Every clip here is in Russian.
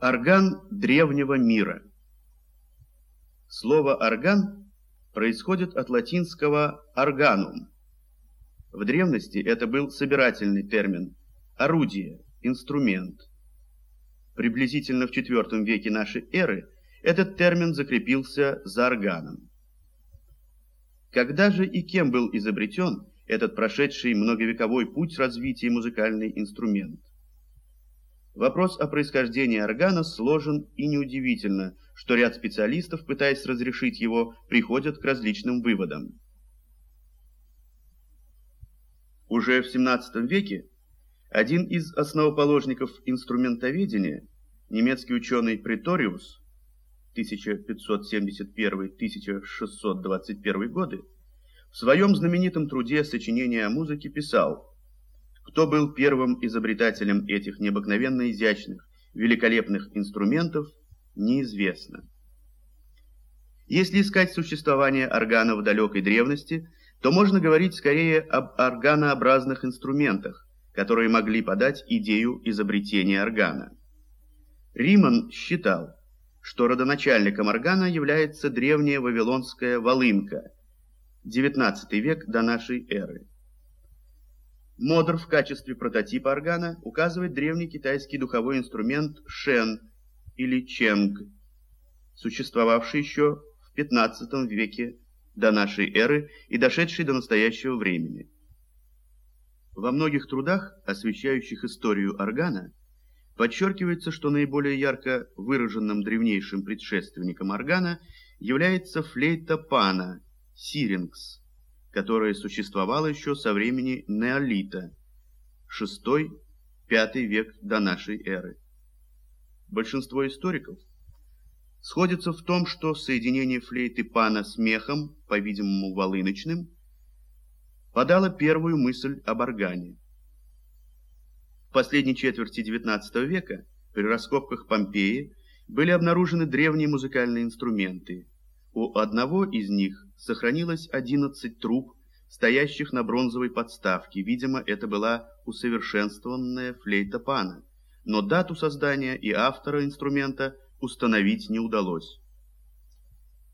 Орган древнего мира. Слово «орган» происходит от латинского «органум». В древности это был собирательный термин «орудие», «инструмент». Приблизительно в IV веке нашей эры этот термин закрепился за органом. Когда же и кем был изобретен этот прошедший многовековой путь развития музыкальный инструмент? Вопрос о происхождении органа сложен и неудивительно, что ряд специалистов, пытаясь разрешить его, приходят к различным выводам. Уже в XVII веке один из основоположников инструментоведения, немецкий ученый Преториус, 1571-1621 годы, в своем знаменитом труде «Сочинение о музыке» писал кто был первым изобретателем этих необыкновенно изящных, великолепных инструментов, неизвестно. Если искать существование органа в далекой древности, то можно говорить скорее об органообразных инструментах, которые могли подать идею изобретения органа. Риман считал, что родоначальником органа является древняя вавилонская волынка, XIX век до нашей эры. Модр в качестве прототипа органа указывает древний китайский духовой инструмент шен или ченг, существовавший еще в XV веке до нашей эры и дошедший до настоящего времени. Во многих трудах, освещающих историю органа, подчеркивается, что наиболее ярко выраженным древнейшим предшественником органа является флейта пана, сирингс, которое существовало еще со времени неолита, VI-V век до нашей эры. Большинство историков сходятся в том, что соединение флейты пана с мехом, по-видимому волыночным, подало первую мысль об органе. В последней четверти XIX века при раскопках Помпеи были обнаружены древние музыкальные инструменты. У одного из них сохранилось 11 труб, стоящих на бронзовой подставке. Видимо, это была усовершенствованная флейта пана. Но дату создания и автора инструмента установить не удалось.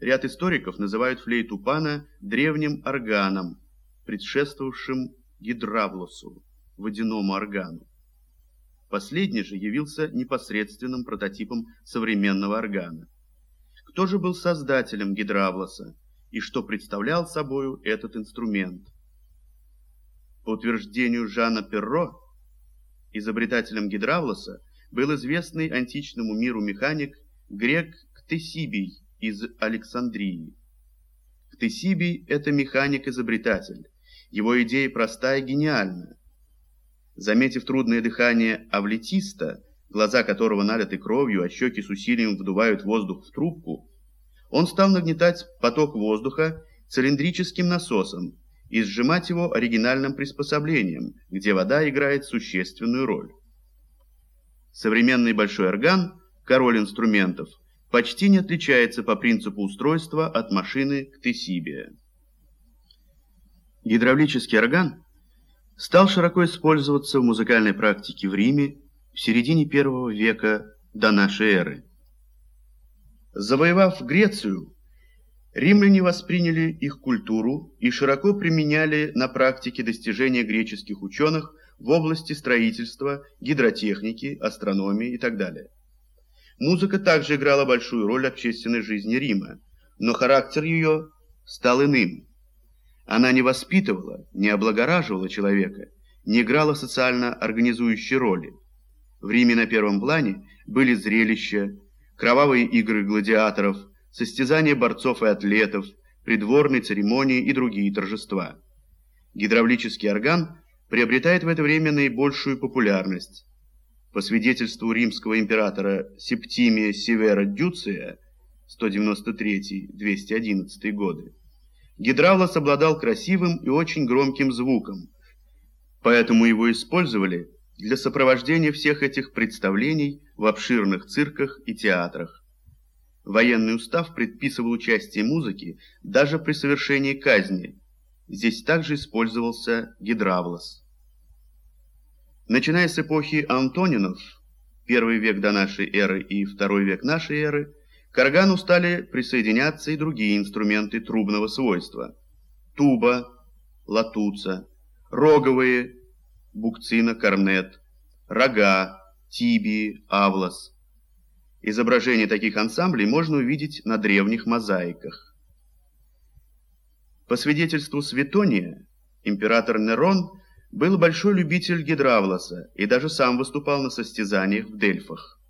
Ряд историков называют флейту пана древним органом, предшествовавшим гидравлосу, водяному органу. Последний же явился непосредственным прототипом современного органа. Кто же был создателем гидравлоса? и что представлял собою этот инструмент. По утверждению Жана Перро, изобретателем гидравлоса был известный античному миру механик грек Ктесибий из Александрии. Ктесибий – это механик-изобретатель. Его идея проста и гениальна. Заметив трудное дыхание авлетиста, глаза которого налиты кровью, а щеки с усилием вдувают воздух в трубку, он стал нагнетать поток воздуха цилиндрическим насосом и сжимать его оригинальным приспособлением, где вода играет существенную роль. Современный большой орган, король инструментов, почти не отличается по принципу устройства от машины к Тесибия. Гидравлический орган стал широко использоваться в музыкальной практике в Риме в середине первого века до нашей эры. Завоевав Грецию, римляне восприняли их культуру и широко применяли на практике достижения греческих ученых в области строительства, гидротехники, астрономии и так далее. Музыка также играла большую роль в общественной жизни Рима, но характер ее стал иным. Она не воспитывала, не облагораживала человека, не играла социально организующей роли. В Риме на первом плане были зрелища, кровавые игры гладиаторов, состязания борцов и атлетов, придворные церемонии и другие торжества. Гидравлический орган приобретает в это время наибольшую популярность. По свидетельству римского императора Септимия Севера Дюция 193-211 годы, гидравлос обладал красивым и очень громким звуком, поэтому его использовали для сопровождения всех этих представлений в обширных цирках и театрах. Военный устав предписывал участие музыки даже при совершении казни. Здесь также использовался гидравлос. Начиная с эпохи Антонинов, первый век до нашей эры и второй век нашей эры, к органу стали присоединяться и другие инструменты трубного свойства. Туба, латуца, роговые, букцина, корнет, рога, тибии, авлас. Изображения таких ансамблей можно увидеть на древних мозаиках. По свидетельству Светония, император Нерон был большой любитель гидравласа и даже сам выступал на состязаниях в Дельфах.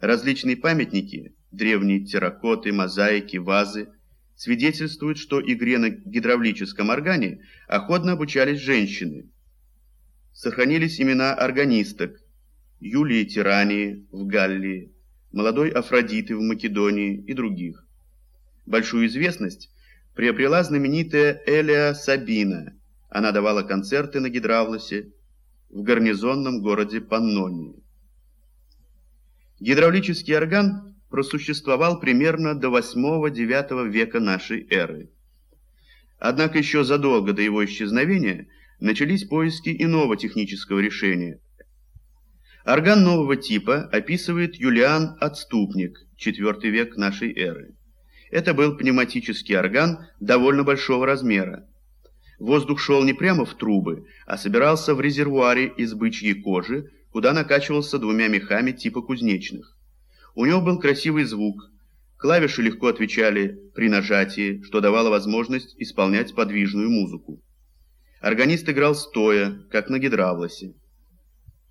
Различные памятники, древние терракоты, мозаики, вазы, свидетельствуют, что игре на гидравлическом органе охотно обучались женщины. Сохранились имена органисток Юлии Тирании в Галлии, молодой Афродиты в Македонии и других. Большую известность приобрела знаменитая Элия Сабина – она давала концерты на гидравлосе в гарнизонном городе Паннонии. Гидравлический орган просуществовал примерно до 8-9 века нашей эры. Однако еще задолго до его исчезновения начались поиски иного технического решения. Орган нового типа описывает Юлиан Отступник, IV век нашей эры. Это был пневматический орган довольно большого размера. Воздух шел не прямо в трубы, а собирался в резервуаре из бычьей кожи, куда накачивался двумя мехами типа кузнечных. У него был красивый звук. Клавиши легко отвечали при нажатии, что давало возможность исполнять подвижную музыку. Органист играл стоя, как на гидравлосе.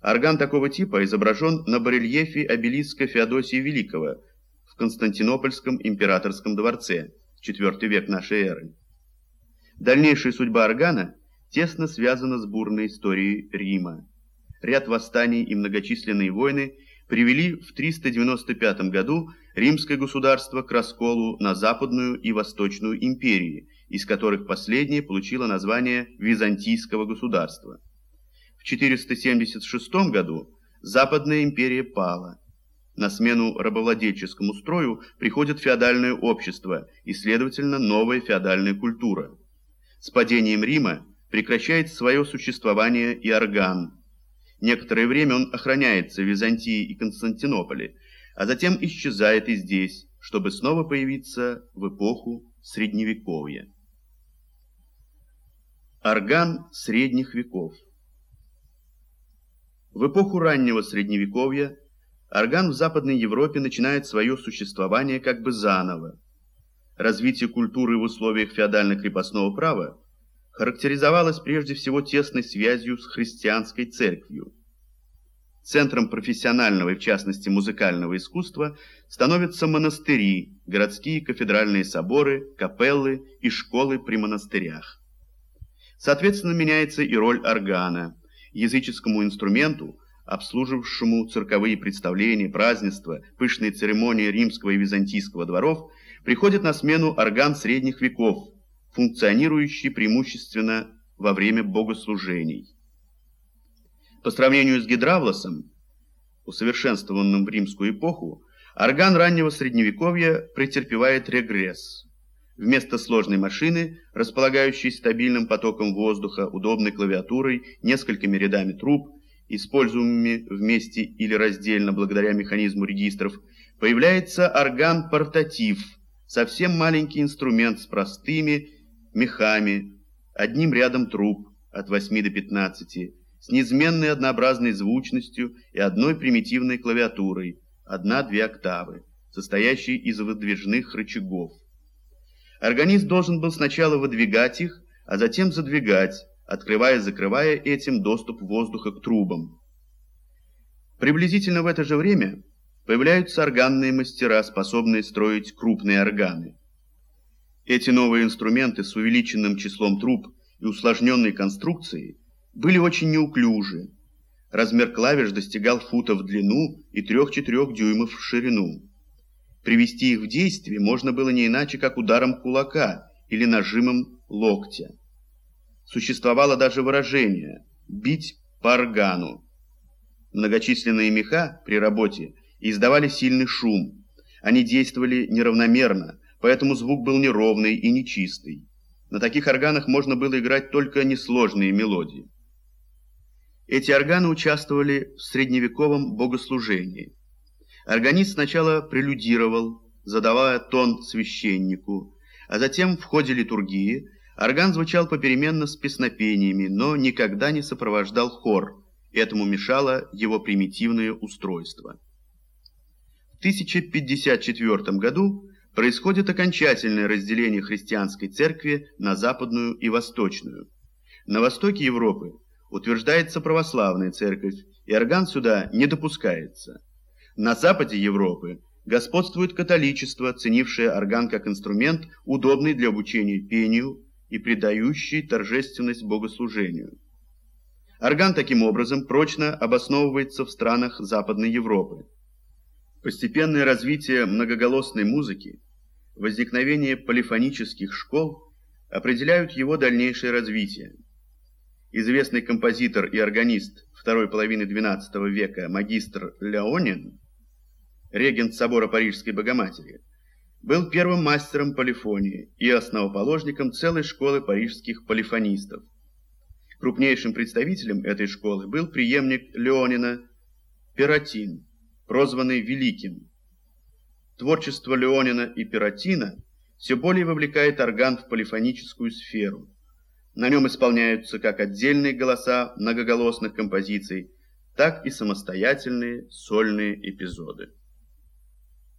Орган такого типа изображен на барельефе обелиска Феодосия Великого в Константинопольском императорском дворце, IV век нашей эры. Дальнейшая судьба органа тесно связана с бурной историей Рима. Ряд восстаний и многочисленные войны привели в 395 году римское государство к расколу на Западную и Восточную империи, из которых последняя получила название Византийского государства. В 476 году Западная империя пала. На смену рабовладельческому строю приходит феодальное общество и, следовательно, новая феодальная культура. С падением Рима прекращает свое существование и орган. Некоторое время он охраняется в Византии и Константинополе, а затем исчезает и здесь, чтобы снова появиться в эпоху Средневековья. Орган средних веков В эпоху раннего Средневековья орган в Западной Европе начинает свое существование как бы заново развитие культуры в условиях феодально-крепостного права характеризовалось прежде всего тесной связью с христианской церковью. Центром профессионального и, в частности, музыкального искусства становятся монастыри, городские кафедральные соборы, капеллы и школы при монастырях. Соответственно, меняется и роль органа, языческому инструменту, обслуживавшему цирковые представления, празднества, пышные церемонии римского и византийского дворов, приходит на смену орган средних веков, функционирующий преимущественно во время богослужений. По сравнению с гидравлосом, усовершенствованным в римскую эпоху, орган раннего средневековья претерпевает регресс. Вместо сложной машины, располагающей стабильным потоком воздуха, удобной клавиатурой, несколькими рядами труб, используемыми вместе или раздельно благодаря механизму регистров, появляется орган-портатив – совсем маленький инструмент с простыми мехами, одним рядом труб от 8 до 15, с неизменной однообразной звучностью и одной примитивной клавиатурой, одна-две октавы, состоящей из выдвижных рычагов. Органист должен был сначала выдвигать их, а затем задвигать, открывая-закрывая этим доступ воздуха к трубам. Приблизительно в это же время появляются органные мастера, способные строить крупные органы. Эти новые инструменты с увеличенным числом труб и усложненной конструкцией были очень неуклюжи. Размер клавиш достигал фута в длину и 3-4 дюймов в ширину. Привести их в действие можно было не иначе, как ударом кулака или нажимом локтя. Существовало даже выражение «бить по органу». Многочисленные меха при работе издавали сильный шум. Они действовали неравномерно, поэтому звук был неровный и нечистый. На таких органах можно было играть только несложные мелодии. Эти органы участвовали в средневековом богослужении. Органист сначала прелюдировал, задавая тон священнику, а затем в ходе литургии орган звучал попеременно с песнопениями, но никогда не сопровождал хор, этому мешало его примитивное устройство. В 1054 году происходит окончательное разделение христианской церкви на западную и восточную. На востоке Европы утверждается православная церковь, и орган сюда не допускается. На западе Европы господствует католичество, ценившее орган как инструмент, удобный для обучения пению и придающий торжественность богослужению. Орган таким образом прочно обосновывается в странах Западной Европы. Постепенное развитие многоголосной музыки, возникновение полифонических школ определяют его дальнейшее развитие. Известный композитор и органист второй половины XII века магистр Леонин, регент собора Парижской Богоматери, был первым мастером полифонии и основоположником целой школы парижских полифонистов. Крупнейшим представителем этой школы был преемник Леонина Ператин, прозванный Великим. Творчество Леонина и Ператина все более вовлекает орган в полифоническую сферу – на нем исполняются как отдельные голоса многоголосных композиций, так и самостоятельные сольные эпизоды.